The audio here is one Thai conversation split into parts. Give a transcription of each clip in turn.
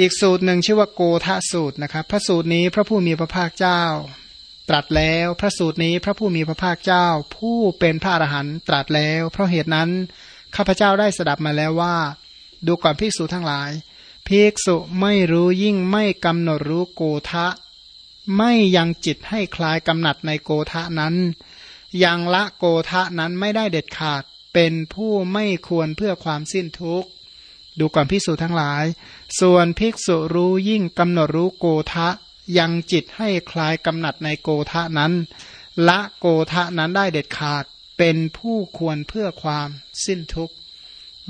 อีกสูตรหนึ่งชื่อว่าโกทะสูตรนะครับ พระสูตรนี้พระผู้มีพระภาคเจ้า ตรัสแล้วพระสูตรนี้พระผู้มีพระภาคเจ้า ผู้เป็นพระอรหันต์ตรัสแล้ว เพราะเหตุนั้นข้าพเจ้าได้สดับมาแล้วว่า ดูก่อนภิกษุทั้งหลายภิกษุไม่รู้ยิ่งไม่กำหนดรู้โกทะ ไม่ยังจิตให้คลายกำหนัดในโกทะนั้นยังละโกทะนั้นไม่ได้เด็ดขาดเป็นผู้ไม่ควรเพื่อความสิ้นทุกข์ ดูก่อนภิกษุทั้งหลาย ส่วนภิกษุรู้ยิ่งกำหนดรู้โกทะยังจิตให้คลายกำหนัดในโกทะนั้น ละโกทะนั้นได้เด็ดขาดเป็นผู้ควรเพื่อความสิ้นทุกข์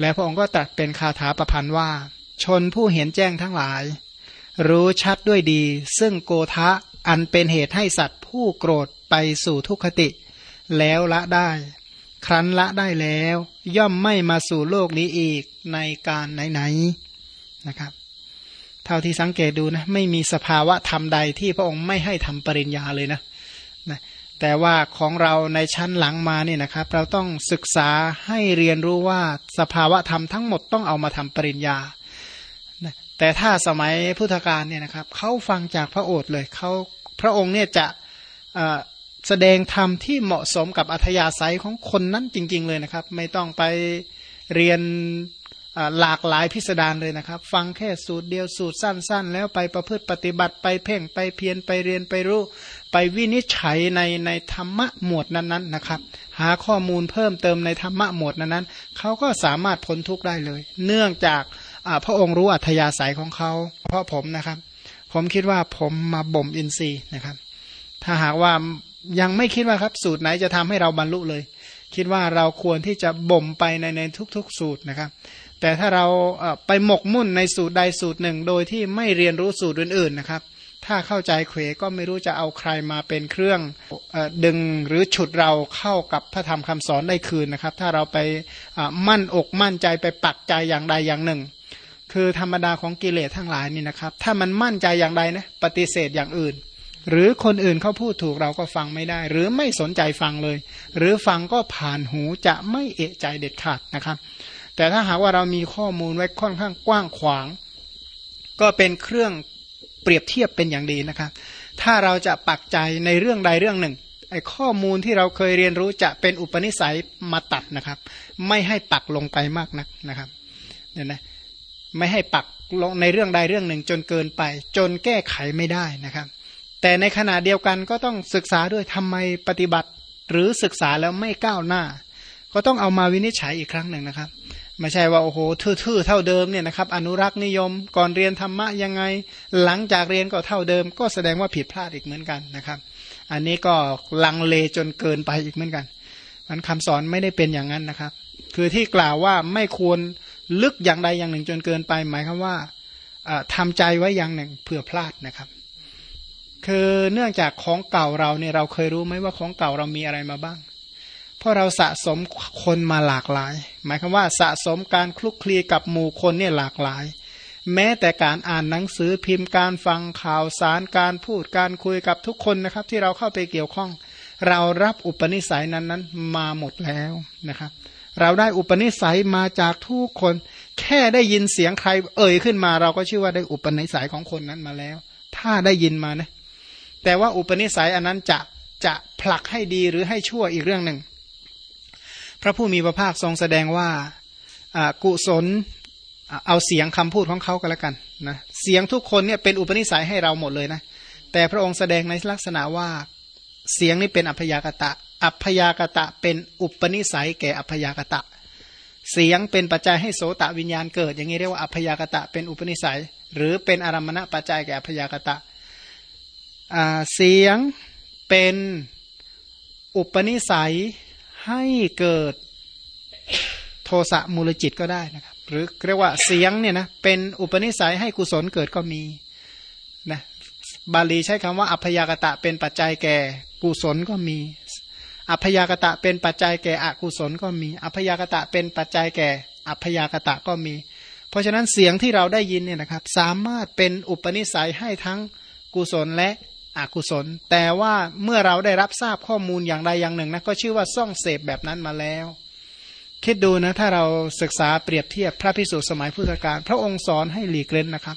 และพระองค์ก็ตรัสเป็นคาถาประพันธ์ว่า ชนผู้เห็นแจ้งทั้งหลาย รู้ชัดด้วยดี ซึ่งโกทะอันเป็นเหตุให้สัตว์ผู้โกรธไปสู่ทุกขติ แล้วละได้ ครั้นละได้แล้ว ย่อมไม่มาสู่โลกนี้อีกในการไหนๆนะครับ เท่าที่สังเกตดูนะไม่มีสภาวะธรรมใดที่พระองค์ไม่ให้ทำปริญญาเลยนะนะแต่ว่าของเราในชั้นหลังมาเนี่ยนะครับ เราต้องศึกษาให้เรียนรู้ว่าสภาวะธรรมทั้งหมดต้องเอามาทำปริญญาแต่ถ้าสมัยพุทธกาลเนี่ยนะครับเขาฟังจากพระโอษฐ์เลยเขาพระองค์เนี่ยจะ แสดงธรรมที่เหมาะสมกับอัธยาศัยของคนนั้นจริง ๆ เลยนะครับ ไม่ต้องไปเรียนหลากหลายพิสดารเลยนะครับ ฟังแค่สูตรเดียวสูตรสั้น ๆ แล้วไปประพฤติปฏิบัติไปเพ่งไปเพียรไปเรียนไปรู้ ไปวินิจฉัยในในธรรมะหมวดนั้นๆนะครับ หาข้อมูลเพิ่มเติมในธรรมะหมวดนั้นๆเขาก็สามารถพ้นทุกข์ได้เลย เนื่องจากพระองค์รู้อัธยาศัยของเขา เพราะผมนะครับ ผมคิดว่าผมมาบ่มอินทรีย์นะครับ ถ้าหากว่า ยังไม่คิดว่าครับสูตรไหนจะทำให้เราบรรลุเลย คิดว่าเราควรที่จะบ่มไปในในทุกๆ สูตรนะครับ แต่ถ้าเราไปหมกมุ่นในสูตรใดสูตรหนึ่ง โดยที่ไม่เรียนรู้สูตรอื่นๆนะครับ ถ้าเข้าใจเขวก็ไม่รู้จะเอาใครมาเป็นเครื่องดึงหรือฉุดเราเข้ากับพระธรรมคำสอนได้คืนนะครับ ถ้าเราไปมั่นอกมั่นใจไปปักใจอย่างใดอย่างหนึ่ง คือธรรมดาของกิเลสทั้งหลายนี่นะครับ ถ้ามันมั่นใจอย่างใดนะปฏิเสธอย่างอื่น หรือคนอื่นเขาพูดถูกเราก็ฟังไม่ได้ หรือไม่สนใจฟังเลย หรือฟังก็ผ่านหูจะไม่เอะใจเด็ดขาดนะครับ แต่ถ้าหากว่าเรามีข้อมูลไว้ค่อนข้างกว้างขวาง ก็เป็นเครื่องเปรียบเทียบเป็นอย่างดีนะครับ ถ้าเราจะปักใจในเรื่องใดเรื่องหนึ่งไอ้ข้อมูลที่เราเคยเรียนรู้จะเป็นอุปนิสัยมาตัดนะครับ ไม่ให้ปักลงไปมากนักนะครับเนี่ยนะไม่ให้ปักลงในเรื่องใดเรื่องหนึ่งจนเกินไป จนแก้ไขไม่ได้นะครับ แต่ในขณะเดียวกันก็ต้องศึกษาด้วยทำไมปฏิบัติ หรือศึกษาแล้วไม่ก้าวหน้า ก็ต้องเอามาวินิจฉัยอีกครั้งหนึ่งนะครับไม่ใช่ว่าโอ้โหทื่อๆเท่าเดิมเนี่ยนะครับ อนุรักษ์นิยมก่อนเรียนธรรมะยังไง หลังจากเรียนก็เท่าเดิม ก็แสดงว่าผิดพลาดอีกเหมือนกันนะครับ อันนี้ก็ลังเลจนเกินไปอีกเหมือนกัน มันคำสอนไม่ได้เป็นอย่างนั้นนะครับ คือที่กล่าวว่าไม่ควรลึกอย่างใดอย่างหนึ่งจนเกินไป หมายความว่าทำใจไว้อย่างหนึ่งเผื่อพลาดนะครับ คือเนื่องจากของเก่าเราเนี่ยเราเคยรู้ไหมว่าของเก่าเรามีอะไรมาบ้าง เพราะเราสะสมคนมาหลากหลาย หมายความว่าสะสมการคลุกคลีกับหมู่คนเนี่ยหลากหลาย แม้แต่การอ่านหนังสือพิมพ์การฟังข่าวสารการพูดการคุยกับทุกคนนะครับ ที่เราเข้าไปเกี่ยวข้อง เรารับอุปนิสัยนั้นนั้นมาหมดแล้วนะครับ เราได้อุปนิสัยมาจากทุกคน แค่ได้ยินเสียงใครเอ่ยขึ้นมา เราก็ชื่อว่าได้อุปนิสัยของคนนั้นมาแล้ว ถ้าได้ยินมานะ แต่ว่าอุปนิสัยอันนั้นจะจะผลักให้ดีหรือให้ชั่วอีกเรื่องหนึ่ง พระผู้มีพระภาคทรงแสดงว่ากุศลเอาเสียงคำพูดของเขาก็แล้วกันนะเสียงทุกคนเนี่ยเป็นอุปนิสัยให้เราหมดเลยนะแต่พระองค์แสดงในลักษณะว่าเสียงนี้เป็นอัพยากตะ อัพยากตะเป็นอุปนิสัยแก่อัพยากตะ เสียงเป็นปัจจัยให้โสตวิญญาณเกิด อย่างนี้เรียกว่าอัพยากตะเป็นอุปนิสัย หรือเป็นอารมณะปัจจัยแก่อัพยากตะ เสียงเป็นอุปนิสัยให้เกิดโทสะมูลจิตก็ได้นะครับหรือเรียกว่าเสียงเนี่ยนะเป็นอุปนิสัยให้กุศลเกิดก็มีนะบาลีใช้คำว่าอัพยากตะเป็นปัจจัยแก่กุศลก็มี อัพยากตะเป็นปัจจัยแก่อกุศลก็มี อัพยากตะเป็นปัจจัยแก่ อัพยากตะก็มี เพราะฉะนั้นเสียงที่เราได้ยินเนี่ยนะครับ สามารถเป็นอุปนิสัยให้ทั้งกุศลและ อกุศล แต่ว่าเมื่อเราได้รับทราบข้อมูลอย่างใดอย่างหนึ่งนะก็ชื่อว่าซ่องเสพแบบนั้นมาแล้ว คิดดูนะถ้าเราศึกษาเปรียบเทียบพระพิสุสมัยพุทธกาลพระองค์สอนให้หลีกเล่นนะครับ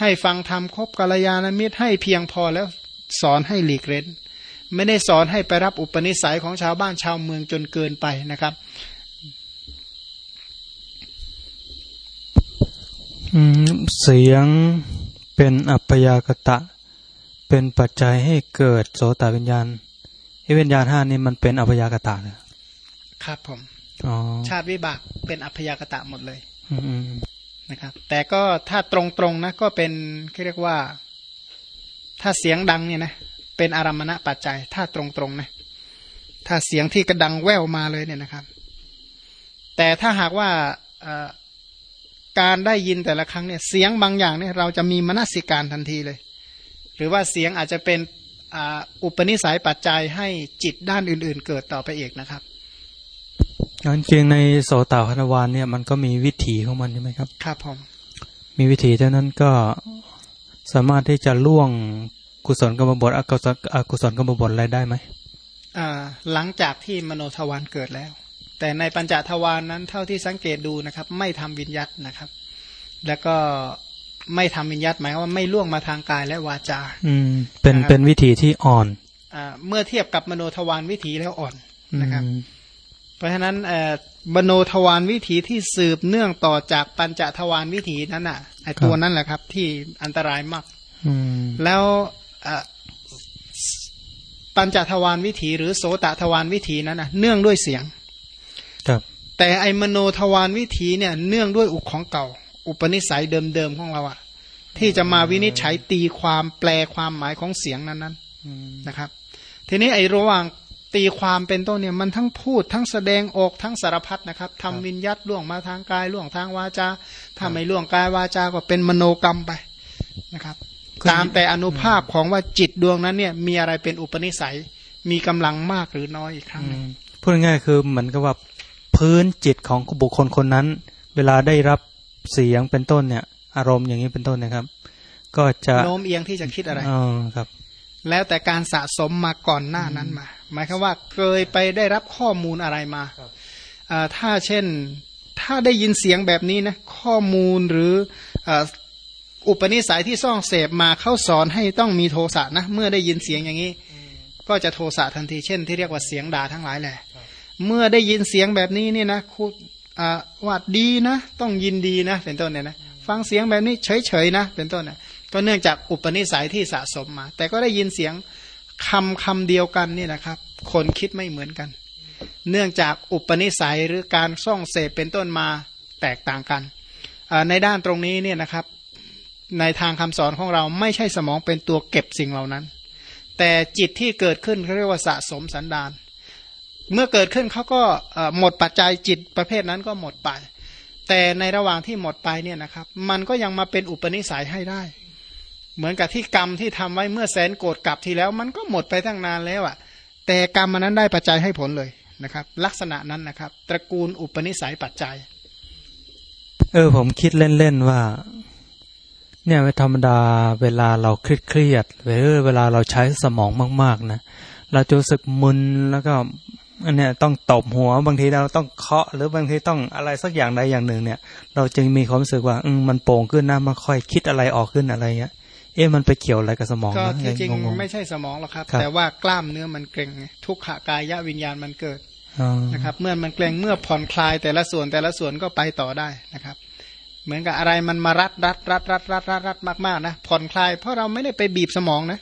ให้ฟังธรรมคบกัลยาณมิตรให้เพียงพอแล้วสอนให้หลีกเล่นไม่ได้สอนให้ไปรับอุปนิสัยของชาวบ้านชาวเมืองจนเกินไปนะครับ เสียงเป็นอัพยากตะ เป็นปัจจัยให้เกิดโสตวิญญาณไอ้วิญญาณห้านี่มันเป็นอัพยากตะเลยครับผมชาติวิบากเป็นอัพยากตะหมดเลยนะครับ แต่ก็ถ้าตรงๆนะก็เป็นเรียกว่า ถ้าเสียงดังเนี่ยนะเป็นอารมณะปัจจัย ถ้าตรงๆนะถ้าเสียงที่กระดังแววมาเลยเนี่ยนะครับ แต่ถ้าหากว่าการได้ยินแต่ละครั้งเนี่ย เสียงบางอย่างเนี่ยเราจะมีมนสิการทันทีเลย หรือว่าเสียงอาจจะเป็นอุปนิสัยปัจจัยให้จิตด้านอื่น ๆ เกิดต่อไปอีกนะครับจริงในโสตาพันวานเนี่ยมันก็มีวิถีของมันใช่ไหมครับ ครับผม มีวิถีเท่านั้นก็สามารถที่จะล่วงกุศลกรรมบทอกุศลอกุศลกรรมบทอะไรได้ไหมอ่าหลังจากที่มโนทวารเกิดแล้ว แต่ในปัญจทวารนนั้นเท่าที่สังเกตดูนะครับ ไม่ทำวิญญัตนะครับ แล้วก็ ไม่ทำวิญญัตหมายว่าไม่ล่วงมาทางกายและวาจา อืม เป็นเป็นวิธีที่อ่อนอ่าเมื่อเทียบกับมโนทวารวิถีแล้วอ่อนนะครับ เพราะฉะนั้นเอ่อมโนทวารวิถีที่สืบเนื่องต่อจากปัญจทวารวิถีนั้นอะไอตัวนั้นแหละครับ ที่อันตรายมากแล้วปัญจทวารวิถี หรือโสตทวารวิถีนั้นนะเนื่องด้วยเสียง ครับ แต่ไอมโนทวารวิถีเนี่ย เนื่องด้วยอุกของเก่า อุปนิสัยเดิมๆของเราอะที่จะมาวินิจฉัยตีความแปลความหมายของเสียงนั้นๆนะครับ ทีนี้ไอ้ระหว่างตีความเป็นต้นเนี่ยมันทั้งพูดทั้งแสดงออกทั้งสารพัดนะครับทำวิญญัตล่วงมาทางกายล่วงทางวาจาถ้าไม่ล่วงกายวาจาก็เป็นมโนกรรมไปนะครับ ตามแต่อนุภาพของว่าจิตดวงนั้นเนี่ยมีอะไรเป็นอุปนิสัยมีกำลังมากหรือน้อยอีกครั้งพูดง่ายคือเหมือนกับว่าพื้นจิตของบุคคลคนนั้น เวลาได้รับ เสียงเป็นต้นเนี่ย อารมณ์อย่างนี้เป็นต้นนะครับ ก็จะโน้มเอียงที่จะคิดอะไรอ๋อครับ แล้วแต่การสะสมมาก่อนหน้านั้นมา หมายคือว่าเคยไปได้รับข้อมูลอะไรมาถ้าเช่นถ้าได้ยินเสียงแบบนี้นะข้อมูลหรืออุปนิสัยที่ซ่องเสพมาเขาสอนให้ต้องมีโทสะนะเมื่อได้ยินเสียงอย่างนี้ ก็จะโทสะทันทีเช่นที่เรียกว่าเสียงด่าทั้งหลายแหละเมื่อได้ยินเสียงแบบนี้เนี่ยนะคุณ ว่าดีนะ ต้องยินดีนะ เป็นต้นเนี่ยนะฟังเสียงแบบนี้เฉยๆนะ เป็นต้นนะก็เนื่องจากอุปนิสัยที่สะสมมา แต่ก็ได้ยินเสียงคำคำเดียวกันนี่นะครับ คนคิดไม่เหมือนกัน เนื่องจากอุปนิสัยหรือการซ่องเสพเป็นต้นมาแตกต่างกัน ในด้านตรงนี้เนี่ยนะครับ ในทางคำสอนของเราไม่ใช่สมองเป็นตัวเก็บสิ่งเหล่านั้น แต่จิตที่เกิดขึ้นเขาเรียกว่าสะสมสันดาน เมื่อเกิดขึ้นเขาก็หมดปัจจัยจิตประเภทนั้นก็หมดไป แต่ในระหว่างที่หมดไปเนี่ยนะครับ มันก็ยังมาเป็นอุปนิสัยให้ได้ เหมือนกับที่กรรมที่ทำไว้เมื่อแสนโกรธกลับทีแล้ว มันก็หมดไปตั้งนานแล้วอะ่ะ แต่กรรมมันนั้นได้ปัจจัยให้ผลเลยนะครับ ลักษณะนั้นนะครับ ตระกูลอุปนิสัยปัจจัย เออผมคิดเล่นๆว่า เนี่ยธรรมดาเวลาเราเครียดเครียดหรือเวลาเราใช้สมองมาก ๆนะเราจะรู้สึกมึนแล้วก็ อันเนี้ยต้องตบหัวบางทีเราต้องเคาะ หรือบางทีต้องอะไรสักอย่างใดอย่างหนึ่งเนี่ย เราจึงมีความรู้สึกว่าอืมมันโป่งขึ้นนะมันค่อยคิดอะไรออกขึ้นอะไรเงี้ยเอ๊ะมันไปเกี่ยวอะไรกับสมองก็จริงๆไม่ใช่สมองหรอกครับ แต่ว่ากล้ามเนื้อมันเกร็งทุกขากายวิญญาณมันเกิดนะครับเมื่อมันเกร็งเมื่อผ่อนคลายแต่ละส่วนแต่ละส่วนก็ไปต่อได้นะครับ เหมือนกับอะไรมันมารัดรัดรัดรัดรัดรัดรัดมากๆนะผ่อนคลายเพราะเราไม่ได้ไปบีบสมองนะ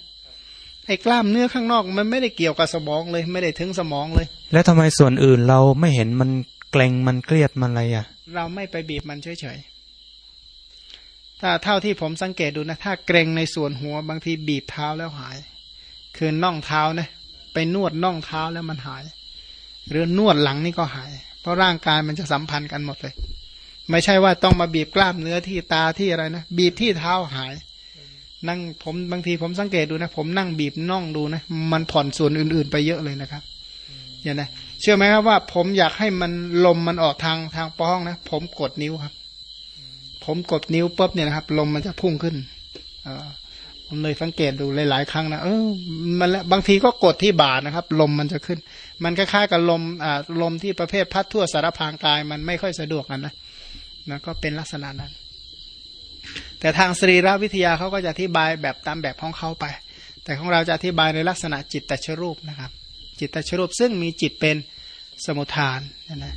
ไอ้กล้ามเนื้อข้างนอกมันไม่ได้เกี่ยวกับสมองเลย ไม่ได้ถึงสมองเลย แล้วทำไมส่วนอื่นเราไม่เห็นมันเกรงมันเครียดมันอะไรอะ เราไม่ไปบีบมันเฉยๆถ้าเท่าที่ผมสังเกตดูนะ ถ้าเกรงในส่วนหัวบางทีบีบเท้าแล้วหาย คือน่องเท้านะไปนวดน่องเท้าแล้วมันหาย หรือนวดหลังนี่ก็หาย เพราะร่างกายมันจะสัมพันธ์กันหมดเลย ไม่ใช่ว่าต้องมาบีบกล้ามเนื้อที่ตาที่อะไรนะบีบที่เท้าหาย นั่งผมบางทีผมสังเกตดูนะ ผมนั่งบีบน่องดูนะ มันผ่อนส่วนอื่น ๆ ไปเยอะเลยนะครับอย่างนะเชื่อไหมครับว่า ผมอยากให้มันลมมันออกทางทางป้องนะผมกดนิ้วครับ ผมกดนิ้วปุ๊บเนี่ยนะครับ ลมมันจะพุ่งขึ้นอผมเลยสังเกตดูหลายๆครั้งนะเออมันบางทีก็กดที่บ่านะครับ ลมมันจะขึ้น มันคล้ายๆกับลมอ่าลมที่ประเภทพัดทั่วสารพางกาย มันไม่ค่อยสะดวกกันนะนะก็เป็นลักษณะนั้น แต่ทางสรีรวิทยาเขาก็จะอธิบายแบบตามแบบของเขาไป แต่ของเราจะอธิบายในลักษณะจิตตชรูปนะครับ จิตตชรูปซึ่งมีจิตเป็นสมุทฐานนะนะ